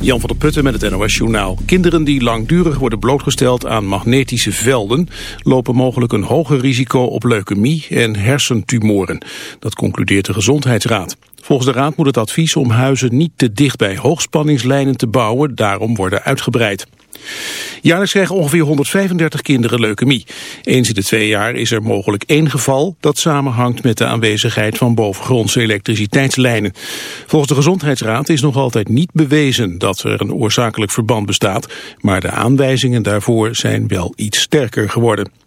Jan van der Putten met het NOS-journaal. Kinderen die langdurig worden blootgesteld aan magnetische velden... lopen mogelijk een hoger risico op leukemie en hersentumoren. Dat concludeert de Gezondheidsraad. Volgens de raad moet het advies om huizen niet te dicht bij hoogspanningslijnen te bouwen... daarom worden uitgebreid. Jaarlijks krijgen ongeveer 135 kinderen leukemie. Eens in de twee jaar is er mogelijk één geval dat samenhangt met de aanwezigheid van bovengrondse elektriciteitslijnen. Volgens de Gezondheidsraad is nog altijd niet bewezen dat er een oorzakelijk verband bestaat, maar de aanwijzingen daarvoor zijn wel iets sterker geworden.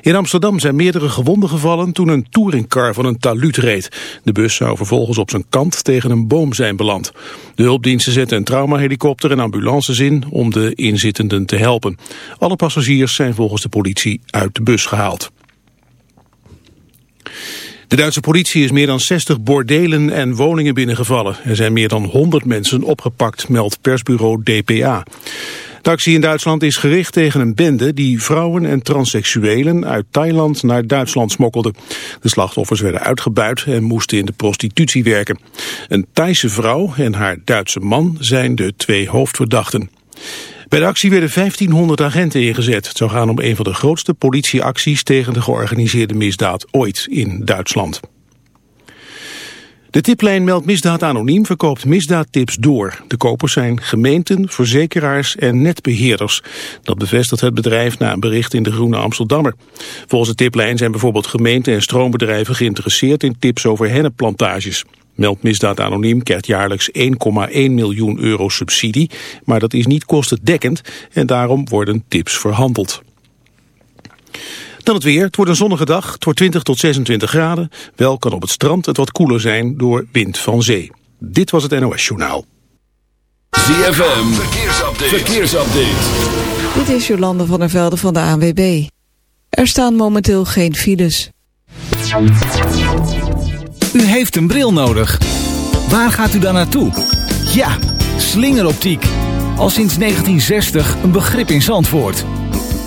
In Amsterdam zijn meerdere gewonden gevallen toen een touringcar van een taluut reed. De bus zou vervolgens op zijn kant tegen een boom zijn beland. De hulpdiensten zetten een traumahelikopter en ambulances in om de inzittenden te helpen. Alle passagiers zijn volgens de politie uit de bus gehaald. De Duitse politie is meer dan 60 bordelen en woningen binnengevallen. Er zijn meer dan 100 mensen opgepakt, meldt persbureau DPA. De actie in Duitsland is gericht tegen een bende die vrouwen en transseksuelen uit Thailand naar Duitsland smokkelde. De slachtoffers werden uitgebuit en moesten in de prostitutie werken. Een Thaise vrouw en haar Duitse man zijn de twee hoofdverdachten. Bij de actie werden 1500 agenten ingezet. Het zou gaan om een van de grootste politieacties tegen de georganiseerde misdaad ooit in Duitsland. De tiplijn Meld Misdaad Anoniem verkoopt misdaadtips door. De kopers zijn gemeenten, verzekeraars en netbeheerders. Dat bevestigt het bedrijf na een bericht in de Groene Amsterdammer. Volgens de tiplijn zijn bijvoorbeeld gemeenten en stroombedrijven geïnteresseerd in tips over hennepplantages. Meld Misdaad Anoniem krijgt jaarlijks 1,1 miljoen euro subsidie, maar dat is niet kostendekkend en daarom worden tips verhandeld. Dan het weer. Het wordt een zonnige dag. Het wordt 20 tot 26 graden. Wel kan op het strand het wat koeler zijn door wind van zee. Dit was het NOS Journaal. ZFM. Verkeersupdate. Verkeersupdate. Dit is Jolande van der Velde van de ANWB. Er staan momenteel geen files. U heeft een bril nodig. Waar gaat u dan naartoe? Ja, slingeroptiek. Al sinds 1960 een begrip in Zandvoort.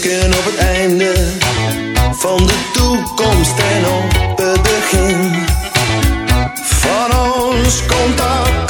Op het einde van de toekomst en op het begin van ons contact.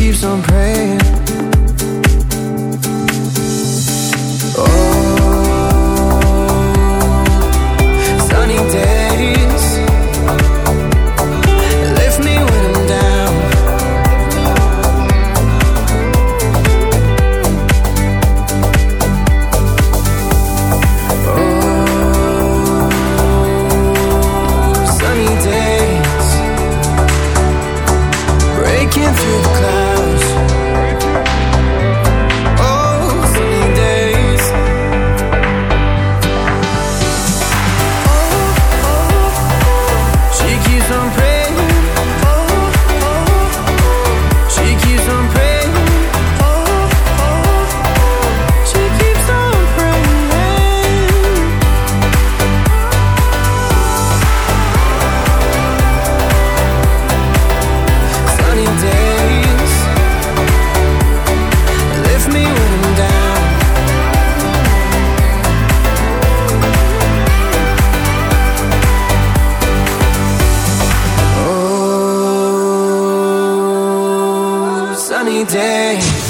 keeps on praying.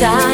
time.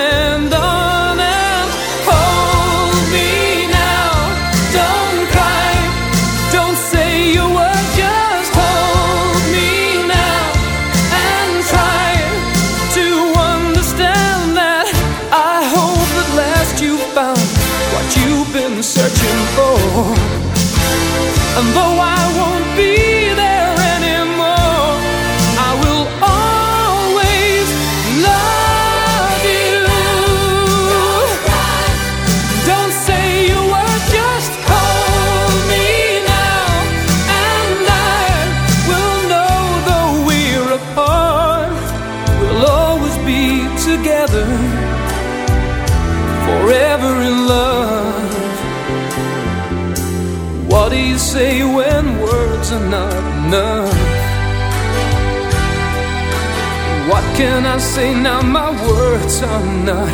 can I say now? My words are not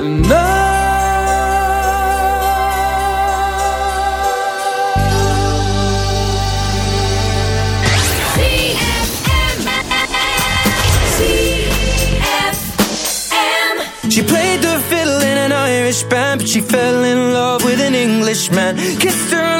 enough. She played the fiddle in an Irish band, but she fell in love with an Englishman. Kissed her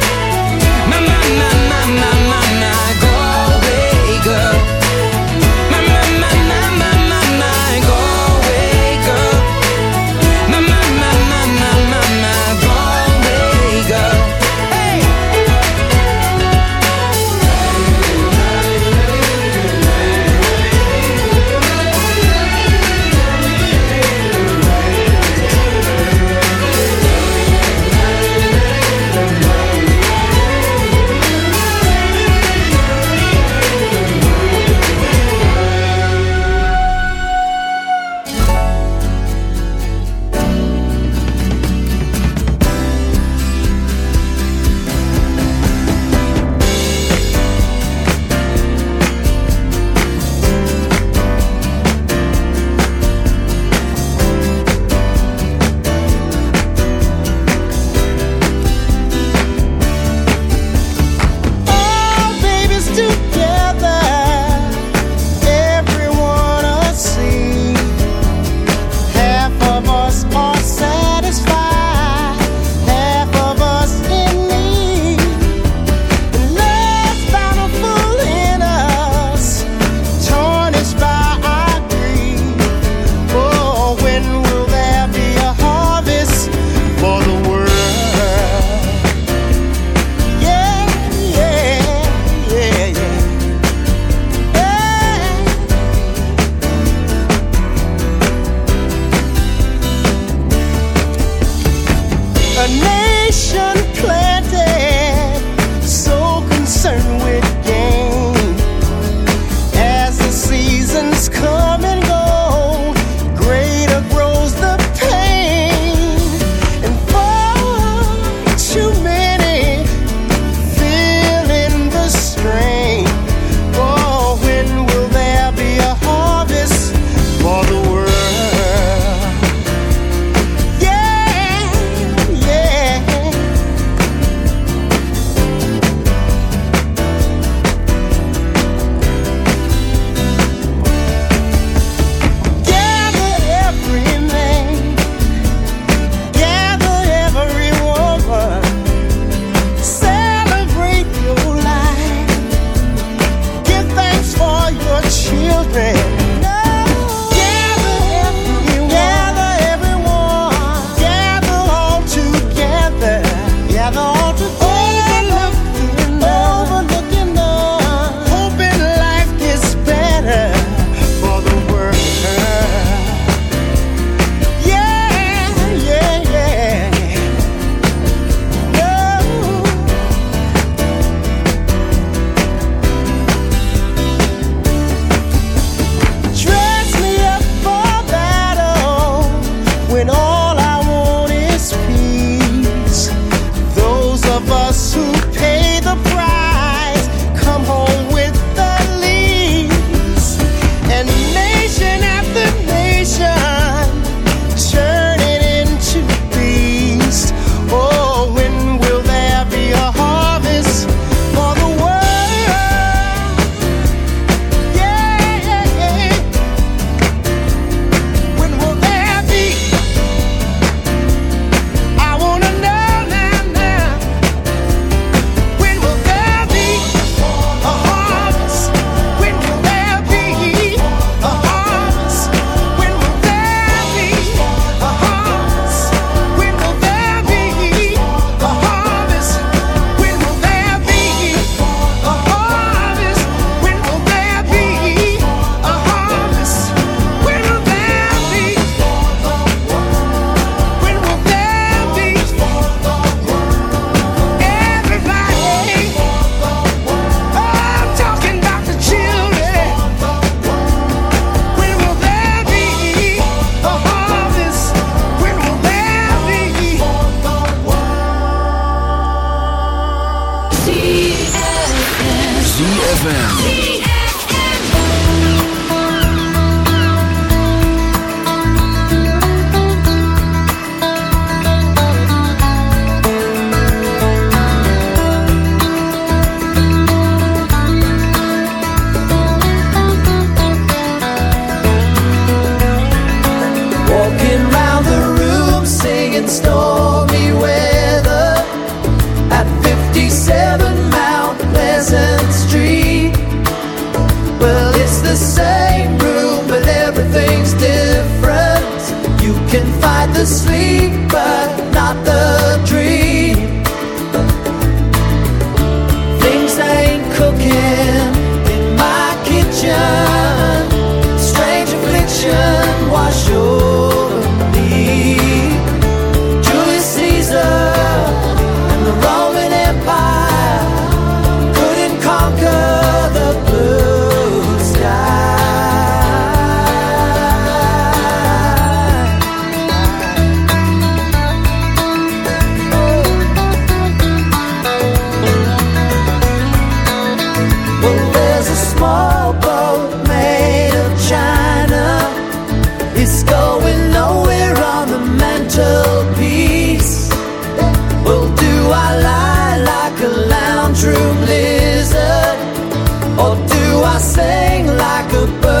na na like a bird